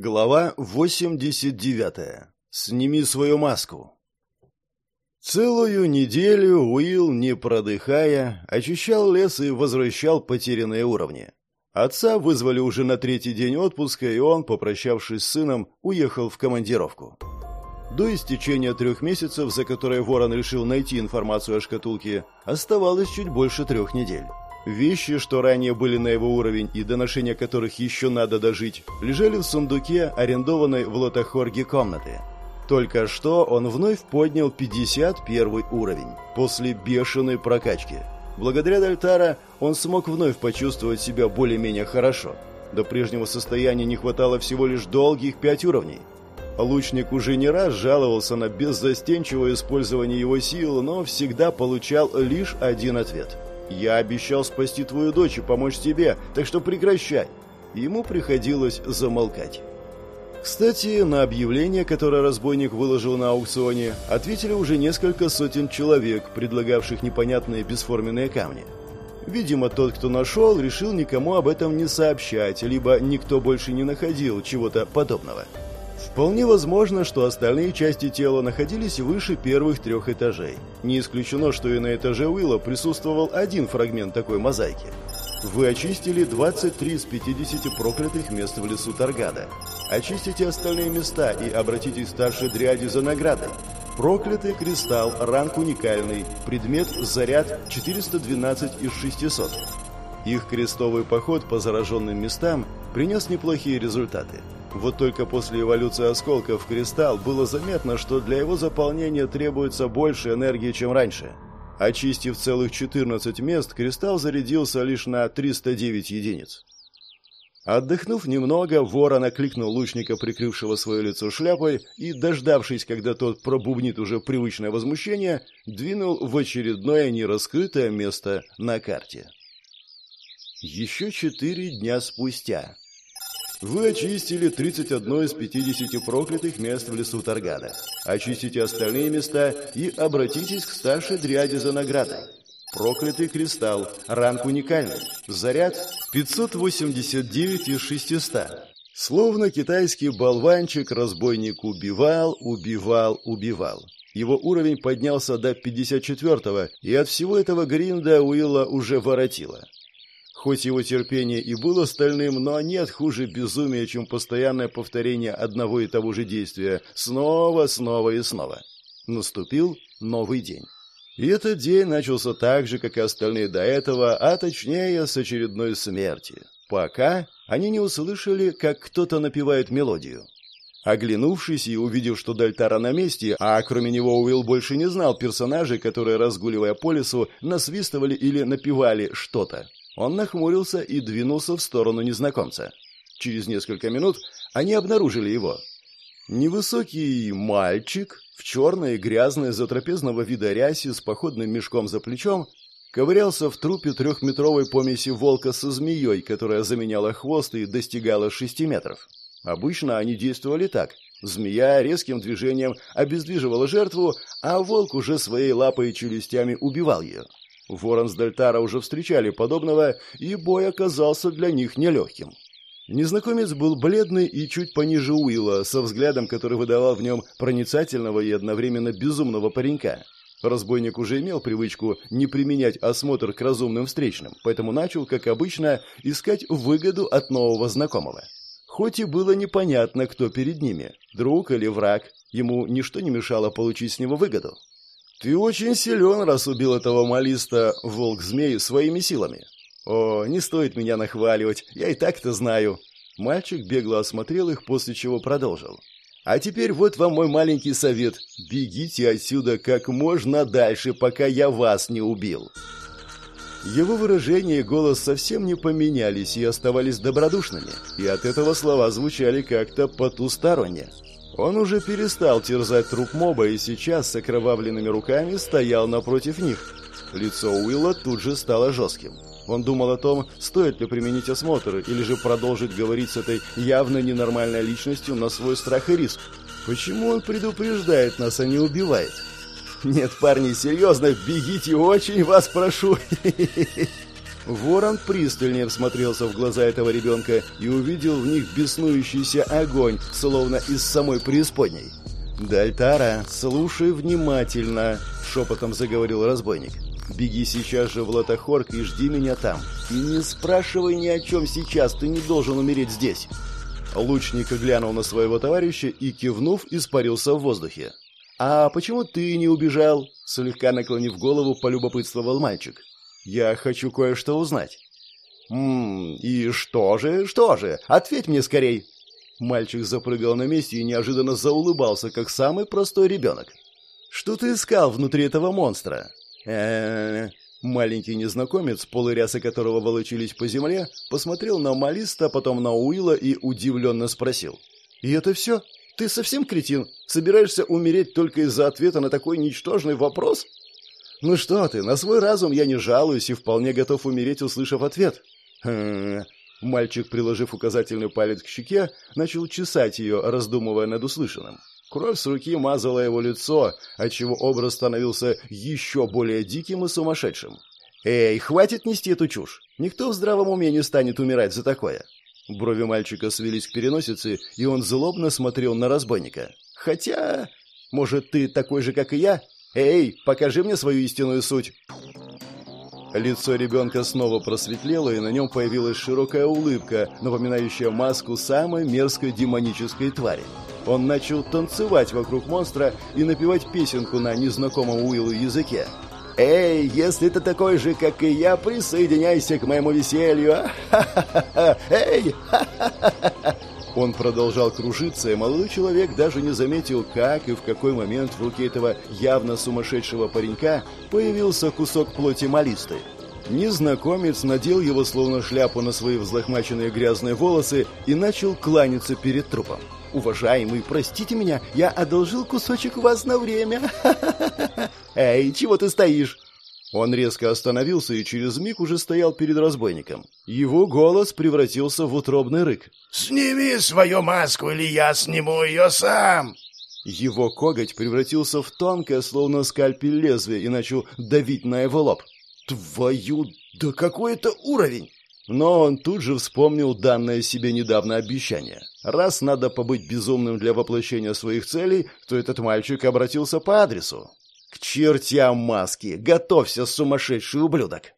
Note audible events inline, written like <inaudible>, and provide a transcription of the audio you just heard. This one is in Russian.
Глава 89. Сними свою маску. Целую неделю Уилл, не продыхая, очищал лес и возвращал потерянные уровни. Отца вызвали уже на третий день отпуска, и он, попрощавшись с сыном, уехал в командировку. До истечения трех месяцев, за которые Ворон решил найти информацию о шкатулке, оставалось чуть больше трех недель. Вещи, что ранее были на его уровень и до ношения которых еще надо дожить, лежали в сундуке, арендованной в Лотохорге комнаты. Только что он вновь поднял 51 уровень, после бешеной прокачки. Благодаря Дальтара он смог вновь почувствовать себя более-менее хорошо. До прежнего состояния не хватало всего лишь долгих 5 уровней. Лучник уже не раз жаловался на беззастенчивое использование его сил, но всегда получал лишь один ответ – я обещал спасти твою дочь и помочь тебе, так что прекращай. Ему приходилось замолкать. Кстати, на объявление, которое разбойник выложил на аукционе, ответили уже несколько сотен человек, предлагавших непонятные бесформенные камни. Видимо, тот, кто нашел, решил никому об этом не сообщать, либо никто больше не находил чего-то подобного. Вполне возможно, что остальные части тела находились выше первых трех этажей. Не исключено, что и на этаже Уилла присутствовал один фрагмент такой мозаики. Вы очистили 23 из 50 проклятых мест в лесу Таргада. Очистите остальные места и обратитесь к старшей дряди за наградой. Проклятый кристалл, ранг уникальный, предмет заряд 412 из 600. Их крестовый поход по зараженным местам принес неплохие результаты. Вот только после эволюции осколков в кристалл было заметно, что для его заполнения требуется больше энергии, чем раньше. Очистив целых 14 мест, кристалл зарядился лишь на 309 единиц. Отдохнув немного, ворон окликнул лучника, прикрывшего свое лицо шляпой, и, дождавшись, когда тот пробубнит уже привычное возмущение, двинул в очередное нераскрытое место на карте. Еще четыре дня спустя вы очистили 31 из 50 проклятых мест в лесу Таргана. Очистите остальные места и обратитесь к старшей дряде за наградой. Проклятый кристалл. Ранг уникальный. Заряд 589 из 600. Словно китайский болванчик, разбойник убивал, убивал, убивал. Его уровень поднялся до 54-го, и от всего этого гринда Уилла уже воротило. Хоть его терпение и было стальным, но нет хуже безумия, чем постоянное повторение одного и того же действия снова, снова и снова. Наступил новый день. И этот день начался так же, как и остальные до этого, а точнее с очередной смерти. Пока они не услышали, как кто-то напевает мелодию. Оглянувшись и увидев, что Дальтара на месте, а кроме него Уилл больше не знал персонажей, которые, разгуливая по лесу, насвистывали или напевали что-то. Он нахмурился и двинулся в сторону незнакомца. Через несколько минут они обнаружили его. Невысокий мальчик в черной грязной затрапезного вида рясе с походным мешком за плечом ковырялся в трупе трехметровой помеси волка со змеей, которая заменяла хвост и достигала шести метров. Обычно они действовали так. Змея резким движением обездвиживала жертву, а волк уже своей лапой и челюстями убивал ее. Ворон с Дельтара уже встречали подобного, и бой оказался для них нелегким. Незнакомец был бледный и чуть пониже Уилла, со взглядом, который выдавал в нем проницательного и одновременно безумного паренька. Разбойник уже имел привычку не применять осмотр к разумным встречным, поэтому начал, как обычно, искать выгоду от нового знакомого. Хоть и было непонятно, кто перед ними, друг или враг, ему ничто не мешало получить с него выгоду. «Ты очень силен, раз убил этого малиста, волк-змей, своими силами». «О, не стоит меня нахваливать, я и так это знаю». Мальчик бегло осмотрел их, после чего продолжил. «А теперь вот вам мой маленький совет. Бегите отсюда как можно дальше, пока я вас не убил». Его выражение и голос совсем не поменялись и оставались добродушными, и от этого слова звучали как-то потусторонне. Он уже перестал терзать труп моба и сейчас с окровавленными руками стоял напротив них. Лицо Уилла тут же стало жестким. Он думал о том, стоит ли применить осмотр или же продолжить говорить с этой явно ненормальной личностью на свой страх и риск. Почему он предупреждает нас, а не убивает? Нет, парни, серьезно, бегите, очень вас прошу. <laughs> Ворон пристальнее всмотрелся в глаза этого ребенка и увидел в них беснующийся огонь, словно из самой преисподней. «Дальтара, слушай внимательно», — шепотом заговорил разбойник. «Беги сейчас же в Латахорк и жди меня там. И не спрашивай ни о чем сейчас, ты не должен умереть здесь». Лучник глянул на своего товарища и, кивнув, испарился в воздухе. «А почему ты не убежал?» Слегка наклонив голову, полюбопытствовал мальчик. «Я хочу кое-что узнать». «Ммм, и что же, что же? Ответь мне скорей!» Мальчик запрыгал на месте и неожиданно заулыбался, как самый простой ребенок. «Что ты искал внутри этого монстра?» э Маленький незнакомец, полы рясы которого волочились по земле, посмотрел на Малиста, потом на Уилла и удивленно спросил. «И это все?» Ты совсем кретин? Собираешься умереть только из-за ответа на такой ничтожный вопрос? Ну что ты, на свой разум я не жалуюсь и вполне готов умереть, услышав ответ. Хм... Мальчик, приложив указательный палец к щеке, начал чесать ее, раздумывая над услышанным. Кровь с руки мазала его лицо, отчего образ становился еще более диким и сумасшедшим. «Эй, хватит нести эту чушь! Никто в здравом уме не станет умирать за такое!» Брови мальчика свелись к переносице, и он злобно смотрел на разбойника. «Хотя... Может, ты такой же, как и я? Эй, покажи мне свою истинную суть!» Лицо ребенка снова просветлело, и на нем появилась широкая улыбка, напоминающая маску самой мерзкой демонической твари. Он начал танцевать вокруг монстра и напевать песенку на незнакомом Уиллу языке. «Эй, если ты такой же, как и я, присоединяйся к моему веселью! Ха-ха-ха! <laughs> Эй! Ха-ха-ха!» Он продолжал кружиться, и молодой человек даже не заметил, как и в какой момент в руке этого явно сумасшедшего паренька появился кусок плоти малисты. Незнакомец надел его словно шляпу на свои взлохмаченные грязные волосы и начал кланяться перед трупом. «Уважаемый, простите меня, я одолжил кусочек вас на время. <laughs> Эй, чего ты стоишь?» Он резко остановился и через миг уже стоял перед разбойником. Его голос превратился в утробный рык. «Сними свою маску, или я сниму ее сам!» Его коготь превратился в тонкое, словно скальпель лезвие, и начал давить на его лоб. «Твою... да какой это уровень!» Но он тут же вспомнил данное себе недавно обещание. Раз надо побыть безумным для воплощения своих целей, то этот мальчик обратился по адресу. «К чертям маски! Готовься, сумасшедший ублюдок!»